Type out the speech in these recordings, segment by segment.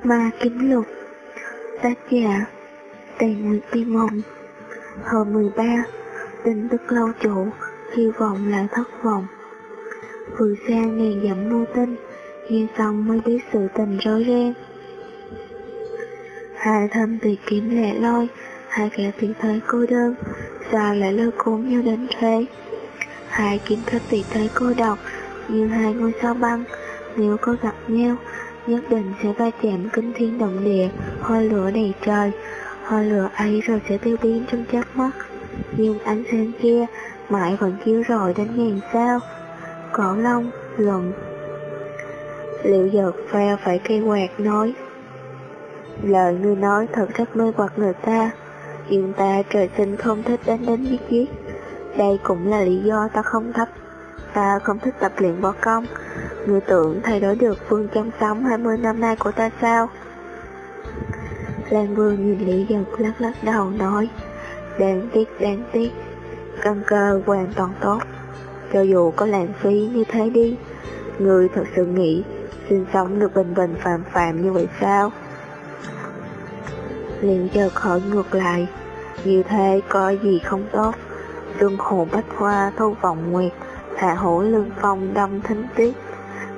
Ma Kiếm Lục, Tác giả Tây Nguyệt Kim Hồng Hồi 13 Tin tức lâu chủ, Hy vọng lại thất vọng. Vừa xa ngàn dặm mưu tin Nghe xong mới biết sự tình rối ren. Hai thân tuyệt kiếm lẻ loi, Hai kẻ tuyệt thế cô đơn Sao lại lôi cuốn nhau đến thế Hai kiếm khách tuyệt thế cô độc Như hai ngôi sao băng, Nếu có gặp nhau nhất định sẽ va chạm kinh thiên động địa, hoa lửa đầy trời. Hoa lửa ấy rồi sẽ tiêu biến trong chớp mắt, nhưng ánh sáng kia mãi vẫn chiếu rọi đến ngàn sao. Cổ long, luận Liệu giật pha phải cây quạt nói. Lời ngươi nói thật rất mê hoặc người ta. Nhưng ta trời sinh không thích đánh đánh giết giết. Đây cũng là lý do ta không thích Ta không thích tập luyện võ công người tưởng thay đổi được phương chăm sống 20 năm nay của ta sao? Lan Vương nhìn Lý Giật lắc lắc đầu nói Đáng tiếc, đáng tiếc Căn cơ hoàn toàn tốt Cho dù có lãng phí như thế đi Người thật sự nghĩ Sinh sống được bình bình phàm phàm như vậy sao? Liền giật hỏi ngược lại Như thế có gì không tốt Tương hồ bách hoa thu vọng nguyệt Hạ hữu lương phong đông thính tiết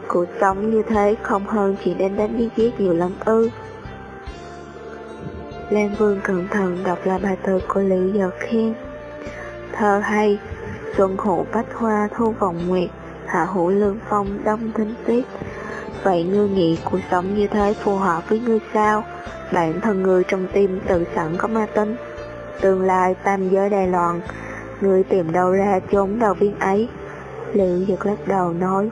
Cuộc sống như thế không hơn chỉ đến đánh giết giết nhiều lắm ư. Lan Vương cẩn thận đọc lại bài thơ của Lý Giật Khiên. Thơ hay, xuân hộ bách hoa thu vọng nguyệt, hạ hữu lương phong đông thính tuyết. Vậy ngươi nghĩ cuộc sống như thế phù hợp với ngươi sao? Bản thân ngươi trong tim tự sẵn có ma tính. Tương lai tam giới đài loạn, ngươi tìm đâu ra trốn đầu viên ấy? Liệu Giật lắc đầu nói,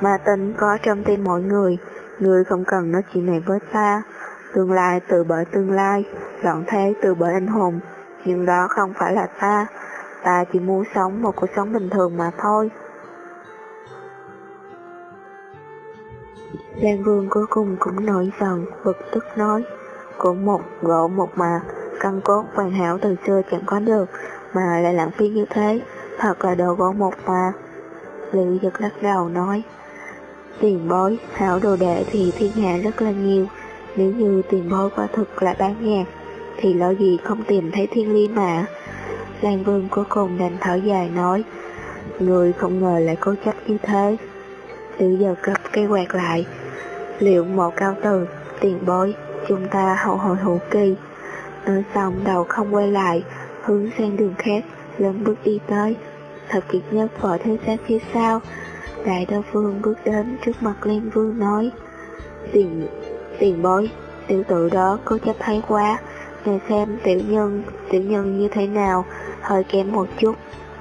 Ma tính có trong tim mọi người, người không cần nói chuyện này với ta. Tương lai từ bởi tương lai, loạn thế từ bởi anh hùng, nhưng đó không phải là ta. Ta chỉ muốn sống một cuộc sống bình thường mà thôi. Lan Vương cuối cùng cũng nổi giận, bực tức nói, cũng một gỗ một mà, căn cốt hoàn hảo từ xưa chẳng có được, mà lại lãng phí như thế, thật là đồ gỗ một mà. lữ giật lắc đầu nói, Tiền bối, hảo đồ đệ thì thiên hạ rất là nhiều. Nếu như tiền bối quả thực là bán nhạc, thì lo gì không tìm thấy thiên lý mà. Lan Vương cuối cùng đành thở dài nói, người không ngờ lại cố chấp như thế. Lữ giật gấp cây quạt lại, liệu một cao từ, tiền bối, chúng ta hậu hồi hữu kỳ. Nói xong đầu không quay lại, hướng sang đường khác, lớn bước đi tới. Thật kiệt nhất vợ thế sát phía sau, Đại đa phương bước đến trước mặt Liên Vương nói Tiền, tiền bối, tiểu tử đó có chấp thấy quá? Người xem tiểu nhân, tiểu nhân như thế nào, hơi kém một chút.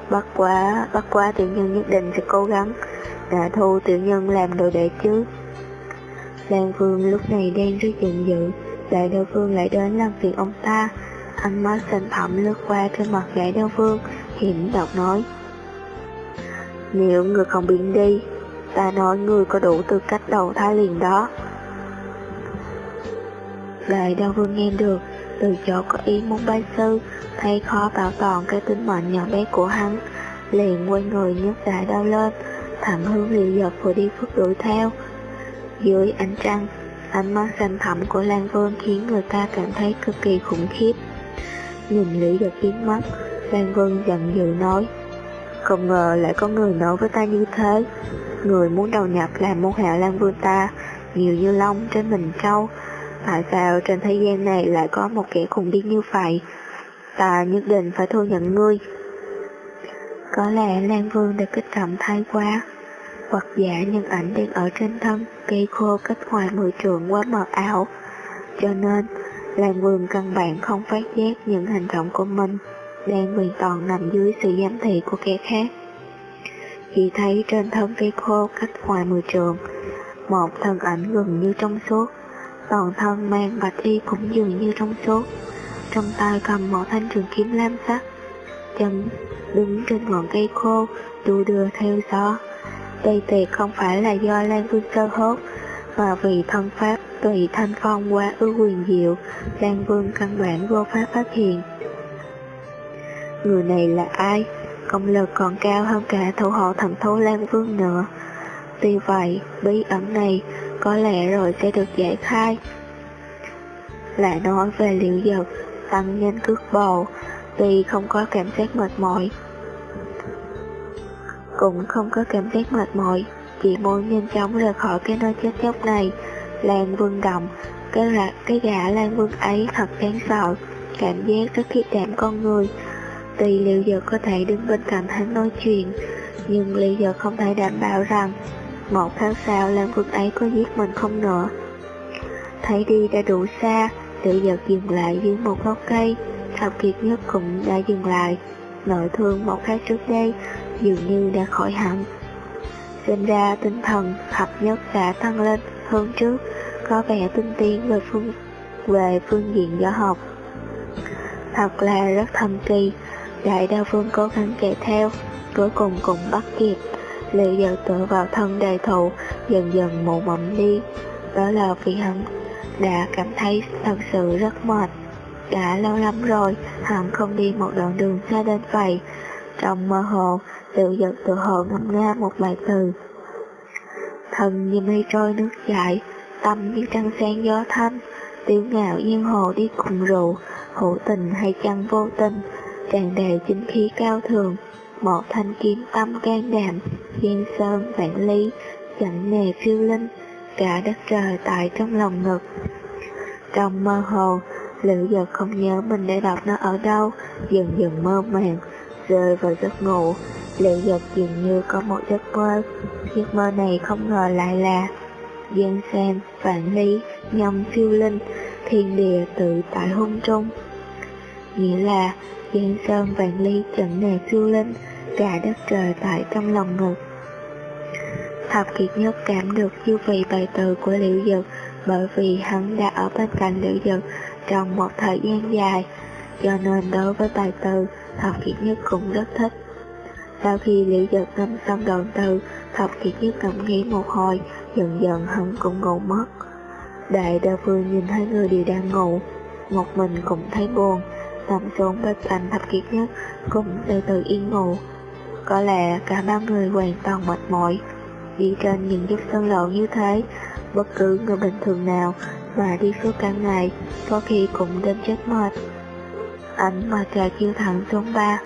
Bắt quá, bắt quá tiểu nhân nhất định sẽ cố gắng. Đã thu tiểu nhân làm đồ đệ chứ? Lan Vương lúc này đang rất giận dữ. Đại đô vương lại đến làm phiền ông ta. Ánh mắt xanh thẳm lướt qua trên mặt đại đao vương Hiểm độc nói nếu người không biến đi, ta nói người có đủ tư cách đầu thai liền đó. Đại đao vương nghe được, từ chỗ có ý muốn bay sư, thấy khó bảo toàn cái tính mệnh nhỏ bé của hắn, liền quay người nhấc đại đao lên, thẳng hướng liều giật vừa đi phước đuổi theo. Dưới ánh trăng, ánh mắt xanh thẳm của Lan Vương khiến người ta cảm thấy cực kỳ khủng khiếp. Nhìn Lý giật biến mất, Lan Vương giận dữ nói, không ngờ lại có người nói với ta như thế. Người muốn đầu nhập làm môn hạ Lan Vương ta Nhiều như long trên mình trâu Tại sao trên thế gian này lại có một kẻ khùng điên như vậy? Ta nhất định phải thu nhận ngươi. Có lẽ Lan Vương đã kích động thay quá. Hoặc giả nhân ảnh đang ở trên thân Cây khô cách ngoài mười trường quá mờ ảo. Cho nên Lan Vương căn bản không phát giác những hành động của mình đang hoàn toàn nằm dưới sự giám thị của kẻ khác. Chỉ thấy trên thân cây khô cách ngoài mười trường, một thân ảnh gần như trong suốt, toàn thân mang bạch y cũng dường như trong suốt, trong tay cầm một thanh trường kiếm lam sắc, chân đứng trên ngọn cây khô, đu đưa theo gió. Đây tuyệt không phải là do Lan Vương sơ hốt, và vì thân pháp tùy thanh phong qua ưu quyền diệu, Lan Vương căn bản vô pháp phát hiện. Người này là ai? Công lực còn cao hơn cả thủ hộ thần thú Lan Vương nữa. Tuy vậy, bí ẩn này có lẽ rồi sẽ được giải khai. Lại nói về liệu dật, tăng nhanh cước bầu, tuy không có cảm giác mệt mỏi. Cũng không có cảm giác mệt mỏi, chỉ muốn nhanh chóng rời khỏi cái nơi chết chóc này. Lan Vương Động, cái, là, cái gã Lan Vương ấy thật đáng sợ, cảm giác rất khiếp đảm con người. Tuy liệu giờ có thể đứng bên cạnh hắn nói chuyện, nhưng liệu giờ không thể đảm bảo rằng một tháng sau Lan Vương ấy có giết mình không nữa. Thấy đi đã đủ xa, liệu giờ dừng lại dưới một gốc cây, Thập Kiệt Nhất cũng đã dừng lại. Nội thương một tháng trước đây dường như đã khỏi hẳn sinh ra tinh thần hợp Nhất đã tăng lên hơn trước, có vẻ tinh tiến về phương về phương diện võ học. Thật là rất thần kỳ, đại đa phương cố gắng chạy theo, cuối cùng cũng bắt kịp. Liệu giờ tựa vào thân đại thụ, dần dần mụ mẫm đi. Đó là vì hắn đã cảm thấy thật sự rất mệt. Đã lâu lắm rồi, hắn không đi một đoạn đường xa đến vậy. Trong mơ hồ, tự giật tự hồ ngâm nga một bài từ. thần như mây trôi nước chảy, tâm như trăng sáng gió thanh, tiểu ngạo yên hồ đi cùng rượu, hữu tình hay chăng vô tình, tràn đầy chính khí cao thường, một thanh kiếm tâm can đảm, thiên sơn vạn lý, chẳng nề phiêu linh, cả đất trời tại trong lòng ngực. Trong mơ hồ, Liệu giờ không nhớ mình đã đọc nó ở đâu, dần dần mơ màng, rơi vào giấc ngủ. Lệ giật dường như có một giấc mơ, giấc mơ này không ngờ lại là Giang Sam, Vạn Lý, Nhâm Phiêu Linh, Thiên Địa tự tại hung trung. Nghĩa là Giang Sơn Vạn Lý trận này phiêu linh, cả đất trời tại trong lòng ngực. Thập Kiệt Nhất cảm được dư vị bài từ của Liễu Dực bởi vì hắn đã ở bên cạnh Liễu Dực trong một thời gian dài, cho nên đối với bài từ, Thập Kiệt Nhất cũng rất thích. Sau khi Liễu giật ngâm xong đoạn tư Thập Kiệt Nhất ngẫm nghĩ một hồi, dần dần hắn cũng ngủ mất. Đại đa phương nhìn hai người đều đang ngủ, một mình cũng thấy buồn, nằm xuống bên cạnh Thập Kiệt Nhất cũng từ từ yên ngủ. Có lẽ cả ba người hoàn toàn mệt mỏi, đi trên những dốc sân lộ như thế, bất cứ người bình thường nào mà đi suốt cả ngày, có khi cũng đến chết mệt. Ánh mặt trời chiếu thẳng xuống ba.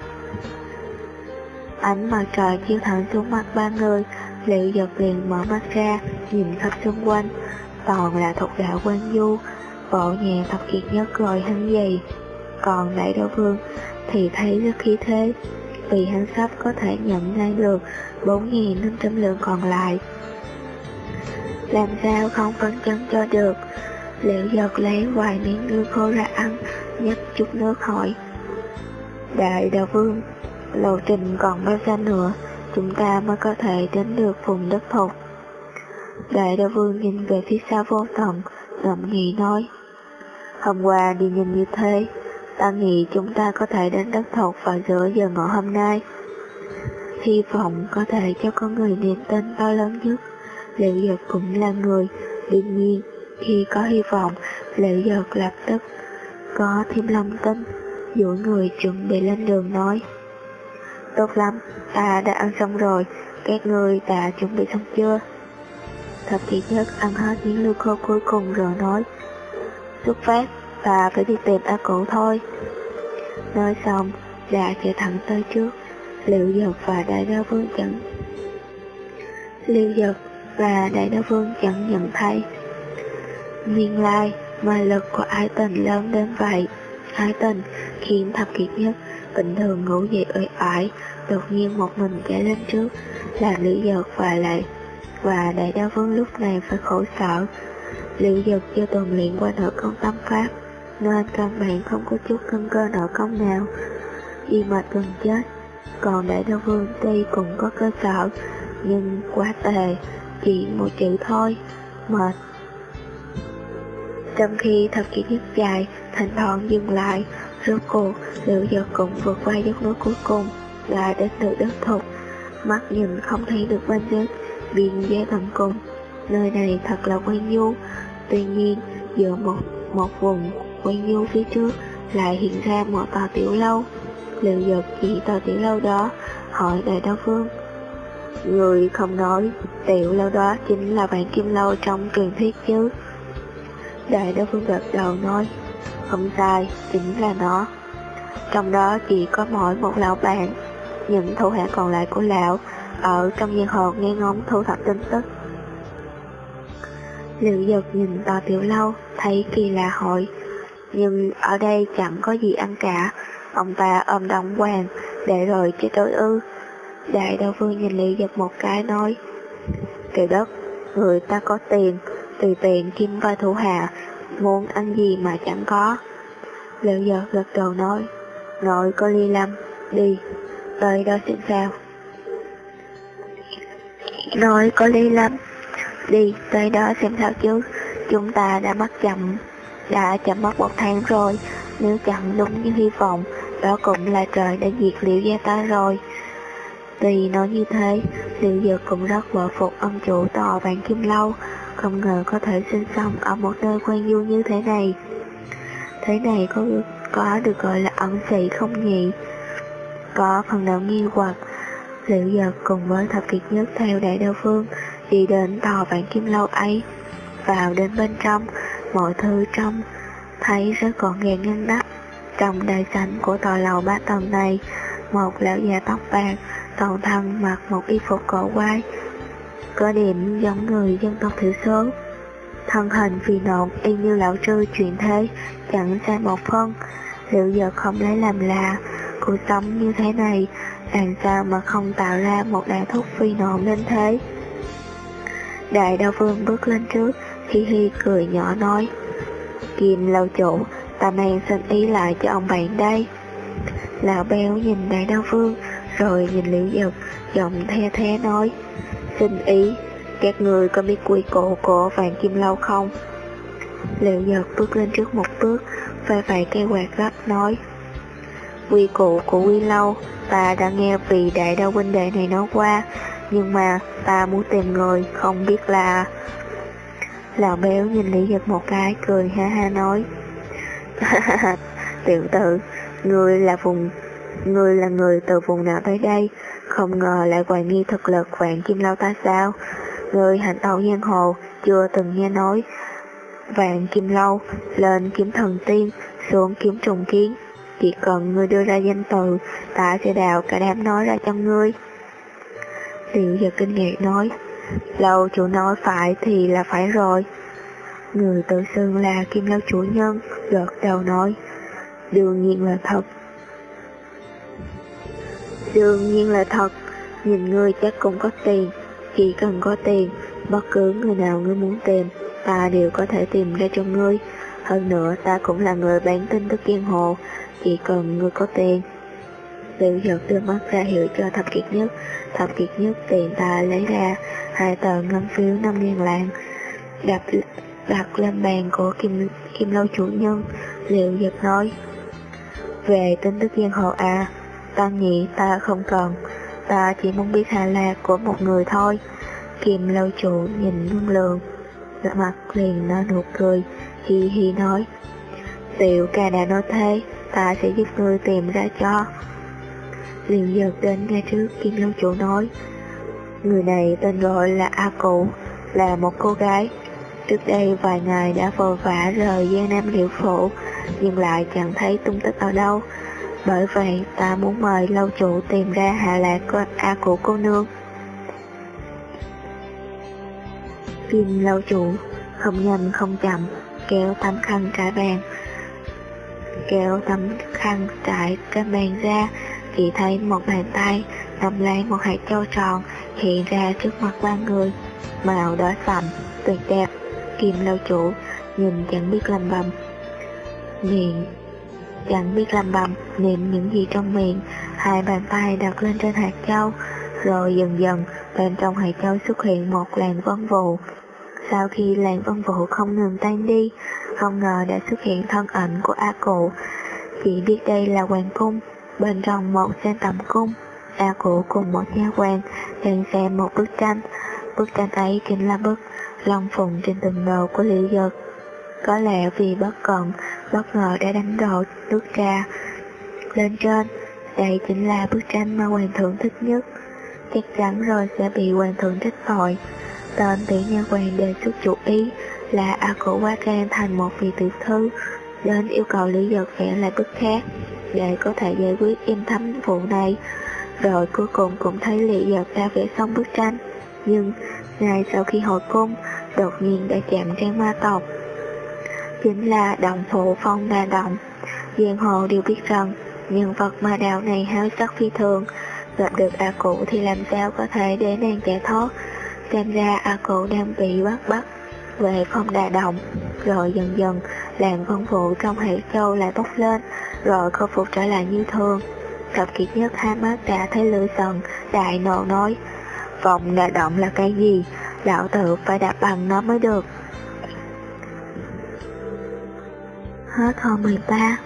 Ánh mặt trời chiếu thẳng xuống mặt ba người, liệu giật liền mở mắt ra, nhìn khắp xung quanh, toàn là thuộc đạo quan du, bộ nhà thập kiệt nhất rồi hắn gì. Còn đại đô vương thì thấy rất khí thế, vì hắn sắp có thể nhận ngay được 4.500 lượng còn lại. Làm sao không phấn chấn cho được, Liệu giật lấy vài miếng lương khô ra ăn, nhấp chút nước hỏi. Đại đạo vương, lộ trình còn bao xa nữa, chúng ta mới có thể đến được vùng đất thục. Đại đạo vương nhìn về phía xa vô tận, ngậm nghĩ nói. Hôm qua đi nhìn như thế, ta nghĩ chúng ta có thể đến đất thục vào giữa giờ ngọ hôm nay. Hy vọng có thể cho con người niềm tin to lớn nhất, liệu giật cũng là người, đương nhiên khi có hy vọng, liệu Giật lập tức có thêm lòng tin, duỗi người chuẩn bị lên đường nói. Tốt lắm, ta đã ăn xong rồi, các người đã chuẩn bị xong chưa? Thập kỷ nhất ăn hết những lưu khô cuối cùng rồi nói. Xuất phát, ta phải đi tìm A Cổ thôi. Nói xong, đã chạy thẳng tới trước, Liệu Dật và Đại Đa Vương chẳng. Liệu Dật và Đại Đa Vương chẳng nhận thấy Nguyên lai, mà lực của ái tình lớn đến vậy. Ái tình khiến thập kiệt nhất bình thường ngủ dậy uể oải, đột nhiên một mình chạy lên trước, làm Lý Giật và lại và đại đa vương lúc này phải khổ sở. Lý Giật chưa tuần luyện qua nội công tâm pháp, nên căn bản không có chút cân cơ nội công nào. y mệt gần chết, còn đại đa vương tuy cũng có cơ sở, nhưng quá tệ, chỉ một chữ thôi, mệt. Trong khi thập kỷ nhất dài, thỉnh thoảng dừng lại, rốt cuộc, liệu giờ cũng vượt qua dốc núi cuối cùng, là đến được đất thục. Mắt nhìn không thấy được bên dưới, biên giới tận cùng. Nơi này thật là quen du, tuy nhiên, giữa một, một vùng quen du phía trước, lại hiện ra một tòa tiểu lâu. Liệu giật chỉ tòa tiểu lâu đó, hỏi đại đao phương. Người không nói, tiểu lâu đó chính là vạn kim lâu trong truyền thuyết chứ. Đại đa phương gật đầu nói, không sai, chính là nó. Trong đó chỉ có mỗi một lão bạn, những thủ hạ còn lại của lão ở trong giang hồ nghe ngóng thu thập tin tức. Liệu giật nhìn tòa tiểu lâu, thấy kỳ lạ hội, nhưng ở đây chẳng có gì ăn cả, ông ta ôm đóng hoàng, để rồi chết đối ư. Đại đô vương nhìn liệu giật một cái nói, Tiểu đất, người ta có tiền, tùy tiện kim vai thủ hạ, muốn ăn gì mà chẳng có. Liệu giật gật đầu nói, nội có ly lâm, đi, tới đó xem sao. Nội có ly lâm, đi, tới đó xem sao chứ, chúng ta đã mất chậm, đã chậm mất một tháng rồi, nếu chẳng đúng như hy vọng, đó cũng là trời đã diệt liệu gia ta rồi. Tùy nói như thế, liệu dược cũng rất vợ phục ông chủ tòa vàng kim lâu, không ngờ có thể sinh sống ở một nơi quen du như thế này. Thế này có có được gọi là ẩn sĩ không nhỉ? Có phần nào nghi hoặc, liệu giờ cùng với thập kiệt nhất theo đại đao phương đi đến tòa vạn kim lâu ấy. Vào đến bên trong, mọi thứ trong thấy rất gọn gàng ngăn nắp. Trong đại sảnh của tòa lầu ba tầng này, một lão già tóc bạc, toàn thân mặc một y phục cổ quái, có điểm giống người dân tộc thiểu số. Thân hình phi nộn y như lão trư chuyển thế, chẳng sai một phân. Liệu giờ không lấy làm lạ, cuộc sống như thế này, làm sao mà không tạo ra một đại thúc phi nộn đến thế? Đại đao vương bước lên trước, hi hi cười nhỏ nói, Kim lâu chủ, ta mang xin ý lại cho ông bạn đây. Lão béo nhìn đại đao vương, rồi nhìn liễu Dực, giọng the thế nói, xin ý, các người có biết quy củ của vàng kim lâu không? Liệu giật bước lên trước một bước, vai vài cây quạt gấp nói, quy củ của quy lâu, ta đã nghe vị đại đau huynh đệ này nói qua, nhưng mà ta muốn tìm người, không biết là... Lão béo nhìn Lý Giật một cái, cười ha ha nói. Tiểu tử, người là vùng... Người là người từ vùng nào tới đây, không ngờ lại hoài nghi thực lực vạn kim lao ta sao. Người hành tẩu giang hồ, chưa từng nghe nói. Vạn kim lâu, lên kiếm thần tiên, xuống kiếm trùng kiến. Chỉ cần ngươi đưa ra danh từ, ta sẽ đào cả đám nói ra cho ngươi. Tiểu giật kinh ngạc nói, lâu chủ nói phải thì là phải rồi. Người tự xưng là kim lâu chủ nhân, gật đầu nói, đương nhiên là thật. Đương nhiên là thật, nhìn ngươi chắc cũng có tiền, chỉ cần có tiền, bất cứ người nào ngươi muốn tìm, ta đều có thể tìm ra cho ngươi. Hơn nữa ta cũng là người bán tin tức kiên hồ, chỉ cần ngươi có tiền. Tiểu giật đưa mắt ra hiệu cho thập kiệt nhất, thập kiệt nhất tiền ta lấy ra hai tờ ngân phiếu năm ngàn lạng, đặt đặt lên bàn của kim kim lâu chủ nhân, liệu giật nói. Về tin tức giang hồ à, ta nghĩ ta không cần, ta chỉ muốn biết hạ lạc của một người thôi. Kim lâu chủ nhìn ngưng lượng, mặt liền nở nụ cười, hi hi nói. Tiểu ca đã nói thế, ta sẽ giúp ngươi tìm ra cho. Liền giật đến ngay trước Kim Lâu Chủ nói, người này tên gọi là A Cụ, là một cô gái. Trước đây vài ngày đã vội vã rời Giang Nam Liệu Phủ, nhưng lại chẳng thấy tung tích ở đâu. Bởi vậy ta muốn mời lâu chủ tìm ra hạ lạc của A của cô nương. Kim lâu chủ, không nhanh không chậm, kéo tấm khăn trải bàn, kéo tấm khăn trải cái bàn ra, chỉ thấy một bàn tay cầm lấy một hạt châu tròn hiện ra trước mặt ba người, màu đỏ sậm, tuyệt đẹp, kim lâu chủ, nhìn chẳng biết làm bầm. Miệng chẳng biết làm bầm, niệm những gì trong miệng, hai bàn tay đặt lên trên hạt châu, rồi dần dần bên trong hạt châu xuất hiện một làn vân vụ. Sau khi làn vân vụ không ngừng tan đi, không ngờ đã xuất hiện thân ảnh của A Cụ. Chỉ biết đây là hoàng cung, bên trong một gian tầm cung. A Cụ cùng một nha quan đang xem một bức tranh. Bức tranh ấy chính là bức long phụng trên từng đầu của Liễu dật Có lẽ vì bất cẩn, bất ngờ đã đánh đổ nước trà lên trên. Đây chính là bức tranh mà hoàng thượng thích nhất. chắc chắn rồi sẽ bị hoàng thượng trách tội. Tên tỷ nhân hoàng đề xuất chủ ý là A Cổ Quá Can thành một vị tiểu thư, đến yêu cầu Lý Giật vẽ lại bức khác, để có thể giải quyết im thấm vụ này. Rồi cuối cùng cũng thấy Lý Giật đã vẽ xong bức tranh, nhưng ngay sau khi hồi cung, đột nhiên đã chạm trang ma tộc. Chính là động phụ phong đà động. Giang hồ đều biết rằng, nhân vật ma đạo này háo sắc phi thường, gặp được A Cụ thì làm sao có thể để nàng chạy thoát. Xem ra A Cụ đang bị bắt bắt về phong đà động, rồi dần dần làng vân vụ trong hệ châu lại bốc lên, rồi khôi phục trở lại như thường. Thập kiệt nhất hai mắt đã thấy lửa giận, đại nộ nói, vòng đà động là cái gì? Lão tự phải đạp bằng nó mới được. Hết hồi 13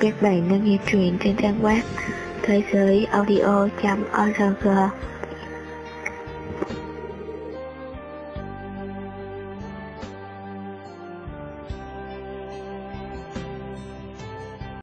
Các bạn đang nghe truyện trên trang web thế giới audio.org